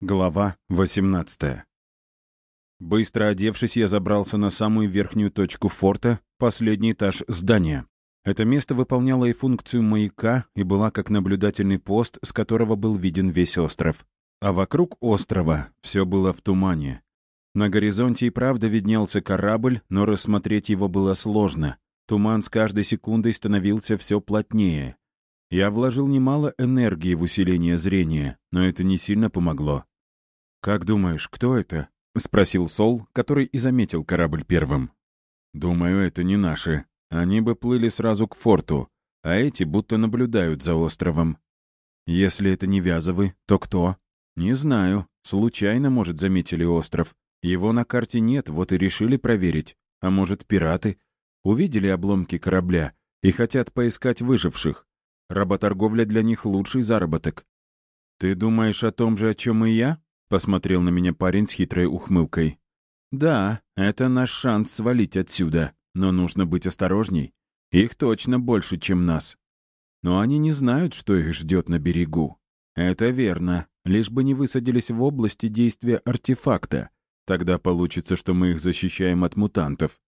Глава 18 Быстро одевшись, я забрался на самую верхнюю точку форта, последний этаж здания. Это место выполняло и функцию маяка и была как наблюдательный пост, с которого был виден весь остров. А вокруг острова все было в тумане. На горизонте и правда виднелся корабль, но рассмотреть его было сложно. Туман с каждой секундой становился все плотнее. Я вложил немало энергии в усиление зрения, но это не сильно помогло. «Как думаешь, кто это?» — спросил Сол, который и заметил корабль первым. «Думаю, это не наши. Они бы плыли сразу к форту, а эти будто наблюдают за островом. Если это не Вязовы, то кто? Не знаю. Случайно, может, заметили остров. Его на карте нет, вот и решили проверить. А может, пираты? Увидели обломки корабля и хотят поискать выживших. Работорговля для них лучший заработок. «Ты думаешь о том же, о чем и я?» — посмотрел на меня парень с хитрой ухмылкой. «Да, это наш шанс свалить отсюда, но нужно быть осторожней. Их точно больше, чем нас. Но они не знают, что их ждет на берегу. Это верно, лишь бы не высадились в области действия артефакта. Тогда получится, что мы их защищаем от мутантов.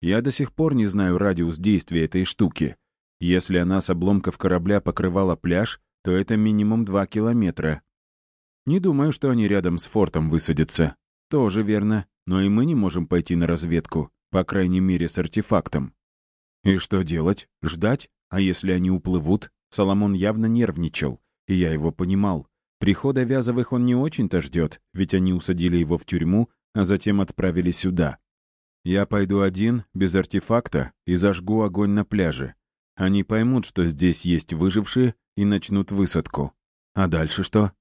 Я до сих пор не знаю радиус действия этой штуки. Если она с обломков корабля покрывала пляж, то это минимум два километра, не думаю, что они рядом с фортом высадятся. Тоже верно. Но и мы не можем пойти на разведку, по крайней мере, с артефактом. И что делать? Ждать? А если они уплывут? Соломон явно нервничал, и я его понимал. Прихода Вязовых он не очень-то ждет, ведь они усадили его в тюрьму, а затем отправили сюда. Я пойду один, без артефакта, и зажгу огонь на пляже. Они поймут, что здесь есть выжившие, и начнут высадку. А дальше что?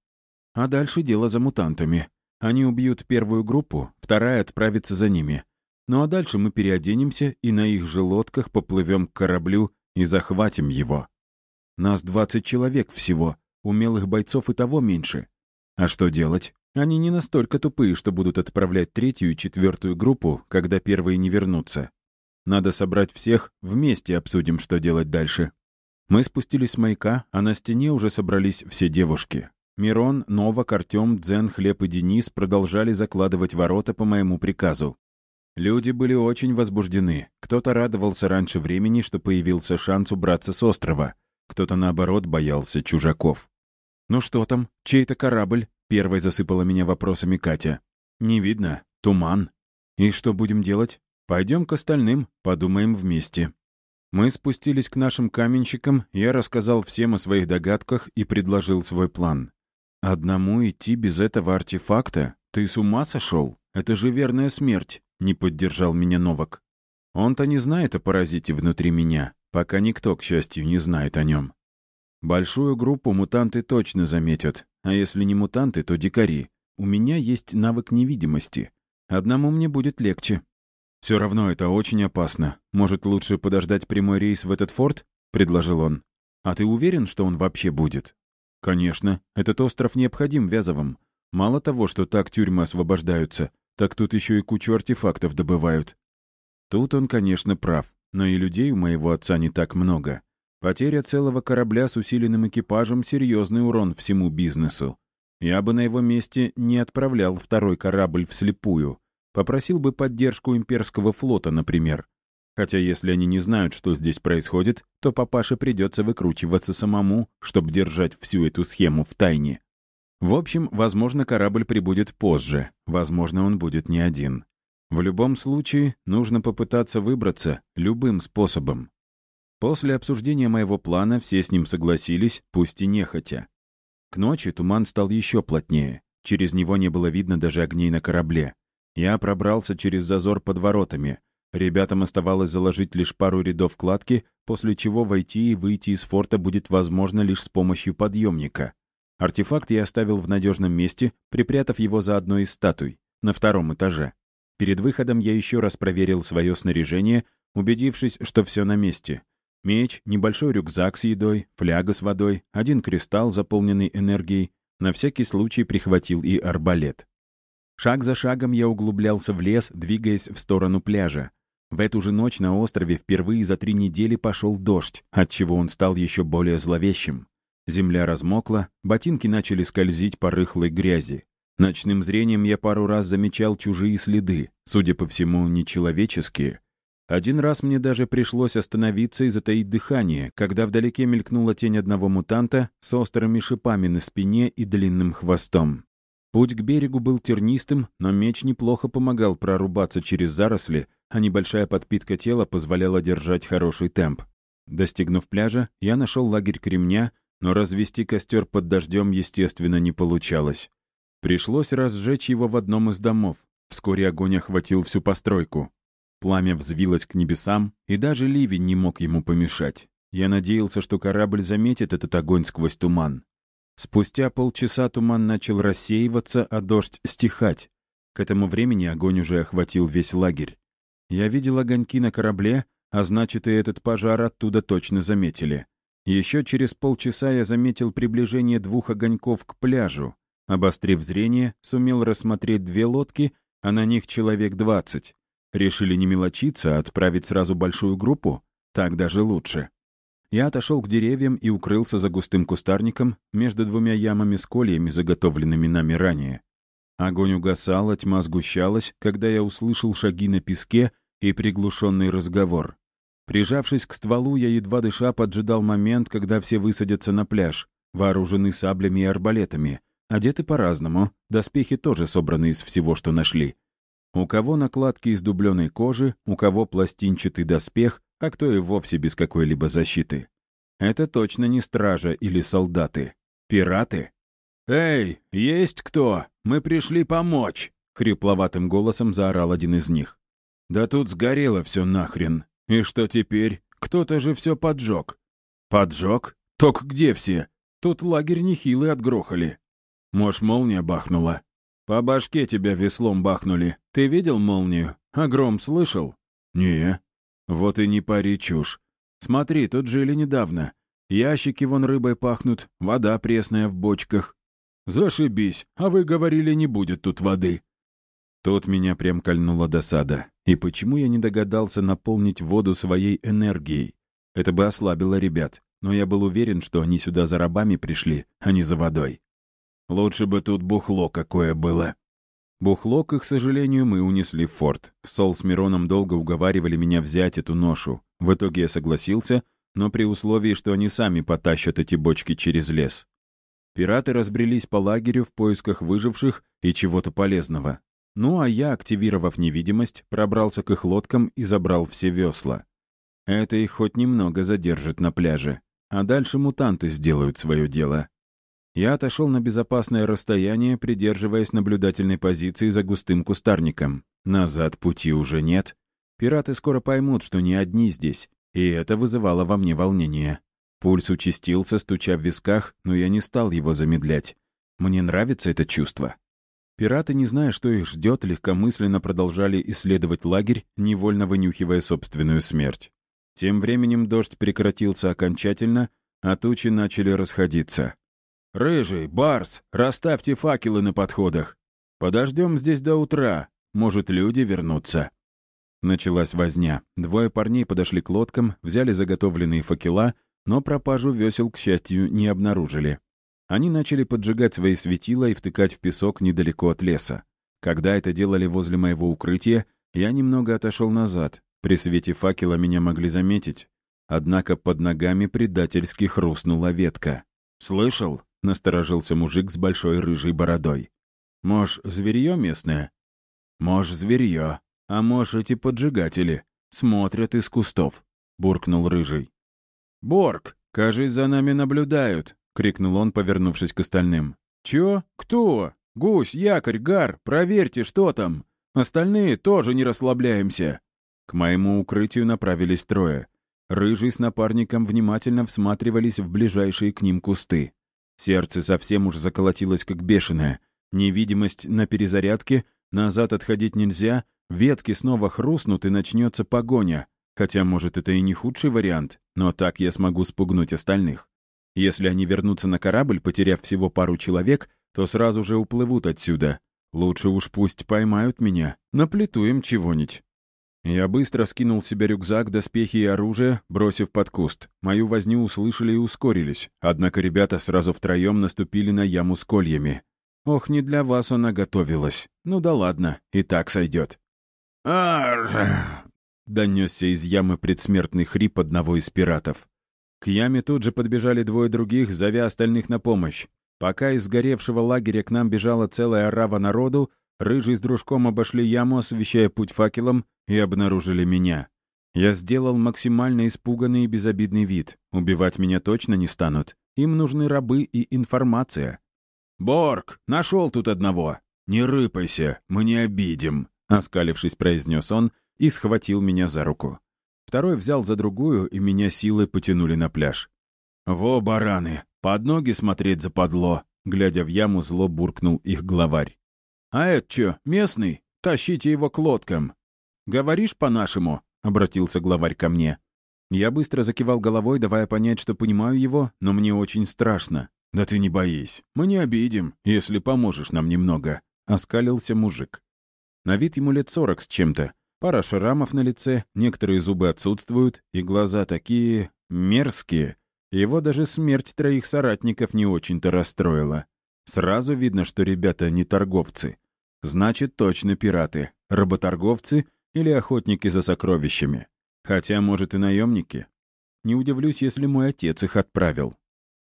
А дальше дело за мутантами. Они убьют первую группу, вторая отправится за ними. Ну а дальше мы переоденемся и на их же лодках поплывем к кораблю и захватим его. Нас 20 человек всего, умелых бойцов и того меньше. А что делать? Они не настолько тупые, что будут отправлять третью и четвертую группу, когда первые не вернутся. Надо собрать всех, вместе обсудим, что делать дальше. Мы спустились с маяка, а на стене уже собрались все девушки. Мирон, Новак, Артем, Дзен, Хлеб и Денис продолжали закладывать ворота по моему приказу. Люди были очень возбуждены. Кто-то радовался раньше времени, что появился шанс убраться с острова. Кто-то, наоборот, боялся чужаков. «Ну что там? Чей-то корабль?» — первой засыпала меня вопросами Катя. «Не видно. Туман. И что будем делать? Пойдем к остальным, подумаем вместе». Мы спустились к нашим каменщикам, я рассказал всем о своих догадках и предложил свой план. «Одному идти без этого артефакта? Ты с ума сошел? Это же верная смерть!» — не поддержал меня Новак. «Он-то не знает о паразите внутри меня, пока никто, к счастью, не знает о нем. Большую группу мутанты точно заметят, а если не мутанты, то дикари. У меня есть навык невидимости. Одному мне будет легче. Все равно это очень опасно. Может, лучше подождать прямой рейс в этот форт?» — предложил он. «А ты уверен, что он вообще будет?» «Конечно, этот остров необходим Вязовым. Мало того, что так тюрьмы освобождаются, так тут еще и кучу артефактов добывают». Тут он, конечно, прав, но и людей у моего отца не так много. Потеря целого корабля с усиленным экипажем — серьезный урон всему бизнесу. Я бы на его месте не отправлял второй корабль вслепую. Попросил бы поддержку имперского флота, например. Хотя если они не знают, что здесь происходит, то папаше придется выкручиваться самому, чтобы держать всю эту схему в тайне. В общем, возможно, корабль прибудет позже, возможно, он будет не один. В любом случае, нужно попытаться выбраться любым способом. После обсуждения моего плана все с ним согласились, пусть и нехотя. К ночи туман стал еще плотнее. Через него не было видно даже огней на корабле. Я пробрался через зазор под воротами, Ребятам оставалось заложить лишь пару рядов кладки, после чего войти и выйти из форта будет возможно лишь с помощью подъемника. Артефакт я оставил в надежном месте, припрятав его за одной из статуй, на втором этаже. Перед выходом я еще раз проверил свое снаряжение, убедившись, что все на месте. Меч, небольшой рюкзак с едой, фляга с водой, один кристалл, заполненный энергией. На всякий случай прихватил и арбалет. Шаг за шагом я углублялся в лес, двигаясь в сторону пляжа. В эту же ночь на острове впервые за три недели пошел дождь, отчего он стал еще более зловещим. Земля размокла, ботинки начали скользить по рыхлой грязи. Ночным зрением я пару раз замечал чужие следы, судя по всему, нечеловеческие. Один раз мне даже пришлось остановиться и затаить дыхание, когда вдалеке мелькнула тень одного мутанта с острыми шипами на спине и длинным хвостом. Путь к берегу был тернистым, но меч неплохо помогал прорубаться через заросли, а небольшая подпитка тела позволяла держать хороший темп. Достигнув пляжа, я нашел лагерь кремня, но развести костер под дождем, естественно, не получалось. Пришлось разжечь его в одном из домов. Вскоре огонь охватил всю постройку. Пламя взвилось к небесам, и даже ливень не мог ему помешать. Я надеялся, что корабль заметит этот огонь сквозь туман. Спустя полчаса туман начал рассеиваться, а дождь стихать. К этому времени огонь уже охватил весь лагерь. Я видел огоньки на корабле, а значит, и этот пожар оттуда точно заметили. Еще через полчаса я заметил приближение двух огоньков к пляжу. Обострив зрение, сумел рассмотреть две лодки, а на них человек двадцать. Решили не мелочиться, а отправить сразу большую группу? Так даже лучше. Я отошел к деревьям и укрылся за густым кустарником между двумя ямами с кольями, заготовленными нами ранее. Огонь угасал, а тьма сгущалась, когда я услышал шаги на песке и приглушенный разговор. Прижавшись к стволу, я едва дыша поджидал момент, когда все высадятся на пляж, вооружены саблями и арбалетами, Одеты по-разному, доспехи тоже собраны из всего, что нашли. У кого накладки из дубленой кожи, у кого пластинчатый доспех, а кто и вовсе без какой-либо защиты. Это точно не стража или солдаты. Пираты? «Эй, есть кто? Мы пришли помочь!» — хрипловатым голосом заорал один из них. «Да тут сгорело все нахрен. И что теперь? Кто-то же все поджег». «Поджег? Ток где все? Тут лагерь нехилый отгрохали. Может, молния бахнула? По башке тебя веслом бахнули. Ты видел молнию? А гром слышал? Не. Вот и не пари чушь. Смотри, тут жили недавно. Ящики вон рыбой пахнут, вода пресная в бочках. Зашибись, а вы говорили, не будет тут воды. Тут меня прям кольнула досада. И почему я не догадался наполнить воду своей энергией? Это бы ослабило ребят, но я был уверен, что они сюда за рабами пришли, а не за водой. Лучше бы тут бухло какое было. Бухло, к сожалению, мы унесли в форт. Сол с Мироном долго уговаривали меня взять эту ношу. В итоге я согласился, но при условии, что они сами потащат эти бочки через лес. Пираты разбрелись по лагерю в поисках выживших и чего-то полезного. Ну а я, активировав невидимость, пробрался к их лодкам и забрал все весла. Это их хоть немного задержит на пляже. А дальше мутанты сделают свое дело. Я отошел на безопасное расстояние, придерживаясь наблюдательной позиции за густым кустарником. Назад пути уже нет. Пираты скоро поймут, что не одни здесь, и это вызывало во мне волнение. Пульс участился, стуча в висках, но я не стал его замедлять. Мне нравится это чувство. Пираты, не зная, что их ждет, легкомысленно продолжали исследовать лагерь, невольно вынюхивая собственную смерть. Тем временем дождь прекратился окончательно, а тучи начали расходиться. «Рыжий, Барс, расставьте факелы на подходах. Подождем здесь до утра. Может, люди вернутся». Началась возня. Двое парней подошли к лодкам, взяли заготовленные факела, но пропажу весел, к счастью, не обнаружили. Они начали поджигать свои светила и втыкать в песок недалеко от леса. Когда это делали возле моего укрытия, я немного отошел назад. При свете факела меня могли заметить. Однако под ногами предательски хрустнула ветка. «Слышал?» — насторожился мужик с большой рыжей бородой. «Мож, зверье местное?» «Мож, зверье. А мож, эти поджигатели. Смотрят из кустов», — буркнул рыжий. «Борг, кажись, за нами наблюдают», — крикнул он, повернувшись к остальным. «Чё? Кто? Гусь, якорь, гар, проверьте, что там. Остальные тоже не расслабляемся». К моему укрытию направились трое. Рыжий с напарником внимательно всматривались в ближайшие к ним кусты. Сердце совсем уж заколотилось как бешеное. Невидимость на перезарядке, назад отходить нельзя, ветки снова хрустнут и начнется погоня. Хотя, может, это и не худший вариант, но так я смогу спугнуть остальных. Если они вернутся на корабль, потеряв всего пару человек, то сразу же уплывут отсюда. Лучше уж пусть поймают меня, наплету им чего-нибудь. Я быстро скинул себе рюкзак, доспехи и оружие, бросив под куст. Мою возню услышали и ускорились, однако ребята сразу втроем наступили на яму с кольями. Ох, не для вас она готовилась. Ну да ладно, и так сойдет. «Ар!» — донесся из ямы предсмертный хрип одного из пиратов. К яме тут же подбежали двое других, зовя остальных на помощь. Пока из сгоревшего лагеря к нам бежала целая орава народу, Рыжий с дружком обошли яму, освещая путь факелом, и обнаружили меня. Я сделал максимально испуганный и безобидный вид. Убивать меня точно не станут. Им нужны рабы и информация. «Борг, нашел тут одного!» «Не рыпайся, мы не обидим», — оскалившись, произнес он и схватил меня за руку. Второй взял за другую, и меня силой потянули на пляж. «Во, бараны, под ноги смотреть западло!» Глядя в яму, зло буркнул их главарь. «А это чё, местный? Тащите его к лодкам!» «Говоришь по-нашему?» — обратился главарь ко мне. Я быстро закивал головой, давая понять, что понимаю его, но мне очень страшно. «Да ты не боись, мы не обидим, если поможешь нам немного», — оскалился мужик. На вид ему лет сорок с чем-то. Пара шрамов на лице, некоторые зубы отсутствуют, и глаза такие... мерзкие. Его даже смерть троих соратников не очень-то расстроила. Сразу видно, что ребята не торговцы. Значит, точно пираты, работорговцы или охотники за сокровищами. Хотя, может, и наемники. Не удивлюсь, если мой отец их отправил.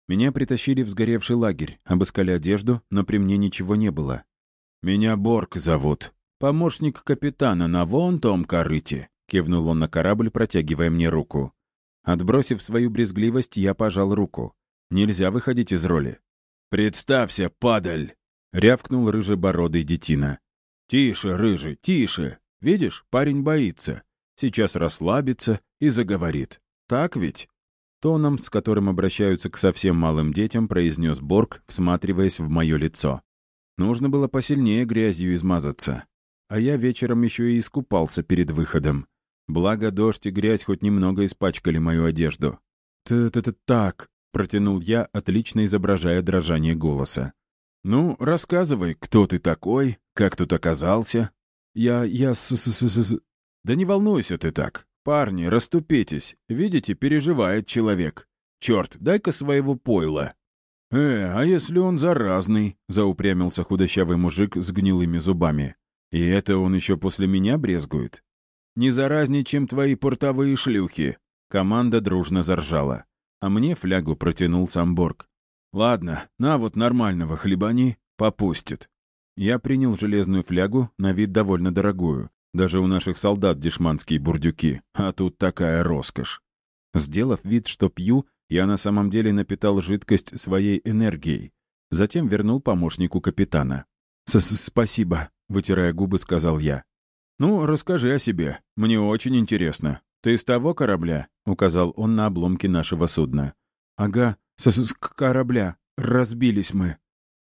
Меня притащили в сгоревший лагерь, обыскали одежду, но при мне ничего не было. «Меня Борг зовут. Помощник капитана на вон том корыте», — кивнул он на корабль, протягивая мне руку. Отбросив свою брезгливость, я пожал руку. Нельзя выходить из роли. «Представься, падаль!» — рявкнул рыжебородый детина. «Тише, рыжий, тише! Видишь, парень боится. Сейчас расслабится и заговорит. Так ведь?» Тоном, с которым обращаются к совсем малым детям, произнес Борг, всматриваясь в мое лицо. Нужно было посильнее грязью измазаться. А я вечером еще и искупался перед выходом. Благо, дождь и грязь хоть немного испачкали мою одежду. «Т-т-т так», — протянул я, отлично изображая дрожание голоса. «Ну, рассказывай, кто ты такой, как тут оказался?» «Я... я с... с... с... с...» «Да не волнуйся ты так. Парни, расступитесь. Видите, переживает человек. Черт, дай-ка своего пойла». «Э, а если он заразный?» — заупрямился худощавый мужик с гнилыми зубами. «И это он еще после меня брезгует? Не заразней, чем твои портовые шлюхи!» Команда дружно заржала. А мне флягу протянул сам Борг. «Ладно, на вот нормального хлебани, попустит». Я принял железную флягу, на вид довольно дорогую. Даже у наших солдат дешманские бурдюки, а тут такая роскошь. Сделав вид, что пью, я на самом деле напитал жидкость своей энергией. Затем вернул помощнику капитана. «С -с «Спасибо», — вытирая губы, сказал я. «Ну, расскажи о себе. Мне очень интересно. Ты с того корабля?» — указал он на обломки нашего судна. «Ага, с, с корабля. Разбились мы».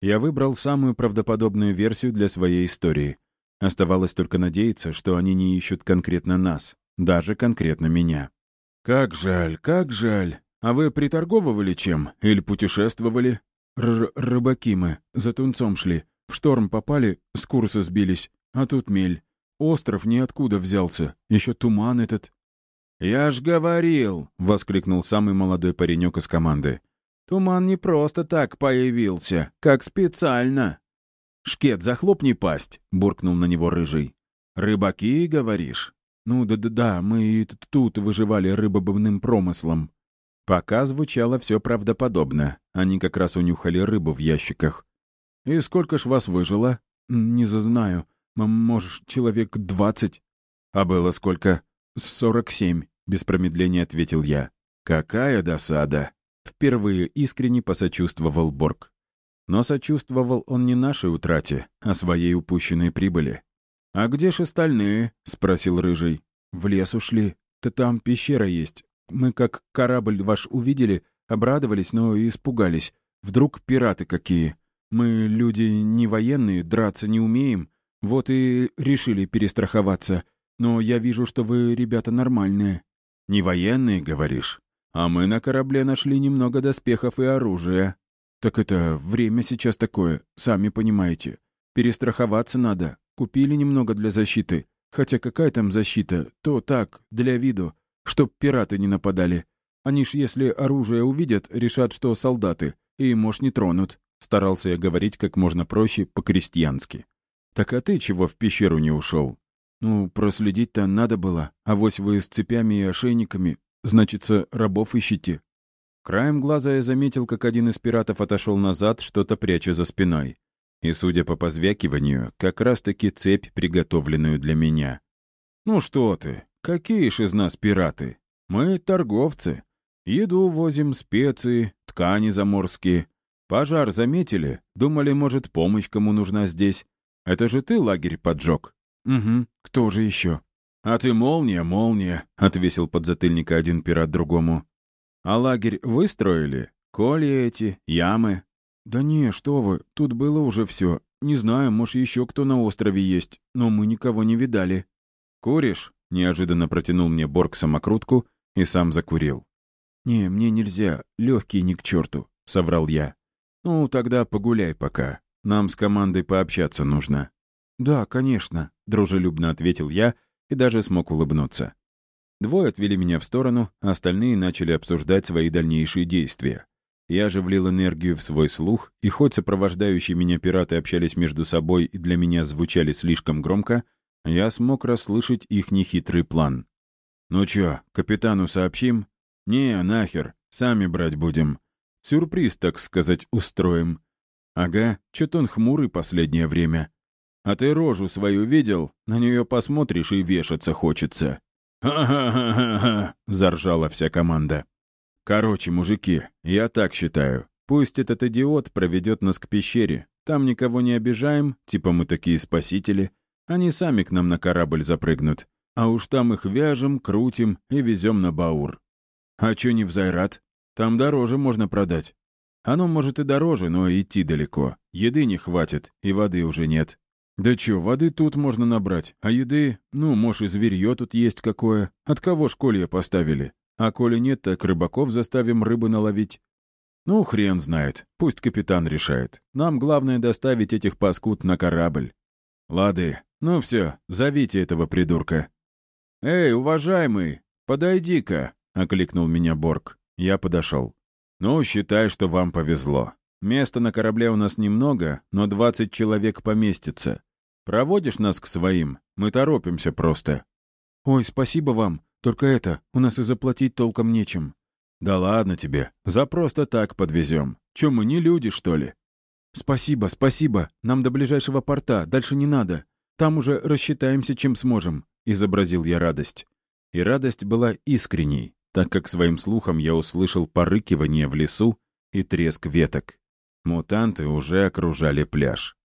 Я выбрал самую правдоподобную версию для своей истории. Оставалось только надеяться, что они не ищут конкретно нас, даже конкретно меня. «Как жаль, как жаль. А вы приторговывали чем? Или путешествовали?» Р «Рыбаки мы. За тунцом шли. В шторм попали, с курса сбились. А тут мель. Остров ниоткуда взялся, еще туман этот». «Я ж говорил!» — воскликнул самый молодой паренек из команды. «Туман не просто так появился, как специально!» «Шкет, захлопни пасть!» — буркнул на него рыжий. «Рыбаки, говоришь?» «Ну да-да-да, мы и тут выживали рыбобывным промыслом». Пока звучало все правдоподобно. Они как раз унюхали рыбу в ящиках. «И сколько ж вас выжило?» «Не знаю. Может, человек двадцать. А было сколько? Сорок семь, без промедления ответил я. Какая досада! Впервые искренне посочувствовал Борг. Но сочувствовал он не нашей утрате, а своей упущенной прибыли. «А где ж остальные?» — спросил Рыжий. «В лес ушли. То там пещера есть. Мы как корабль ваш увидели, обрадовались, но и испугались. Вдруг пираты какие. Мы люди не военные, драться не умеем, вот и решили перестраховаться. Но я вижу, что вы ребята нормальные. Не военные, говоришь? А мы на корабле нашли немного доспехов и оружия. Так это время сейчас такое, сами понимаете. Перестраховаться надо. Купили немного для защиты. Хотя какая там защита? То так, для виду. Чтоб пираты не нападали. Они ж, если оружие увидят, решат, что солдаты. И, может, не тронут. Старался я говорить как можно проще, по-крестьянски. «Так а ты чего в пещеру не ушел? «Ну, проследить-то надо было. А вось вы с цепями и ошейниками, значится, рабов ищете». Краем глаза я заметил, как один из пиратов отошел назад, что-то пряча за спиной. И, судя по позвякиванию, как раз-таки цепь, приготовленную для меня. «Ну что ты, какие ж из нас пираты? Мы торговцы. Еду возим, специи, ткани заморские. Пожар заметили? Думали, может, помощь кому нужна здесь. Это же ты лагерь поджег?» «Угу, кто же еще?» «А ты молния, молния», — отвесил подзатыльника один пират другому. «А лагерь вы строили? Коли эти, ямы?» «Да не, что вы, тут было уже все. Не знаю, может, еще кто на острове есть, но мы никого не видали». «Куришь?» — неожиданно протянул мне Борг самокрутку и сам закурил. «Не, мне нельзя, легкие ни к черту», — соврал я. «Ну, тогда погуляй пока. Нам с командой пообщаться нужно». «Да, конечно», — дружелюбно ответил я и даже смог улыбнуться. Двое отвели меня в сторону, а остальные начали обсуждать свои дальнейшие действия. Я же влил энергию в свой слух, и хоть сопровождающие меня пираты общались между собой и для меня звучали слишком громко, я смог расслышать их нехитрый план. «Ну чё, капитану сообщим?» «Не, нахер, сами брать будем. Сюрприз, так сказать, устроим». «Ага, чё-то он хмурый последнее время. А ты рожу свою видел? На нее посмотришь и вешаться хочется». «Ха-ха-ха-ха-ха!» — заржала вся команда. «Короче, мужики, я так считаю. Пусть этот идиот проведет нас к пещере. Там никого не обижаем, типа мы такие спасители. Они сами к нам на корабль запрыгнут. А уж там их вяжем, крутим и везем на Баур. А чё не в Зайрат? Там дороже можно продать. Оно может и дороже, но идти далеко. Еды не хватит, и воды уже нет. «Да чё, воды тут можно набрать, а еды, ну, может, и зверьё тут есть какое. От кого школье поставили? А коли нет, так рыбаков заставим рыбы наловить». «Ну, хрен знает. Пусть капитан решает. Нам главное доставить этих паскуд на корабль». «Лады. Ну все, зовите этого придурка». «Эй, уважаемый, подойди-ка», — окликнул меня Борг. Я подошел. «Ну, считай, что вам повезло. Места на корабле у нас немного, но 20 человек поместится. Проводишь нас к своим? Мы торопимся просто». «Ой, спасибо вам. Только это, у нас и заплатить толком нечем». «Да ладно тебе. За просто так подвезем. Че, мы не люди, что ли?» «Спасибо, спасибо. Нам до ближайшего порта. Дальше не надо. Там уже рассчитаемся, чем сможем», — изобразил я радость. И радость была искренней, так как своим слухом я услышал порыкивание в лесу и треск веток. Мутанты уже окружали пляж.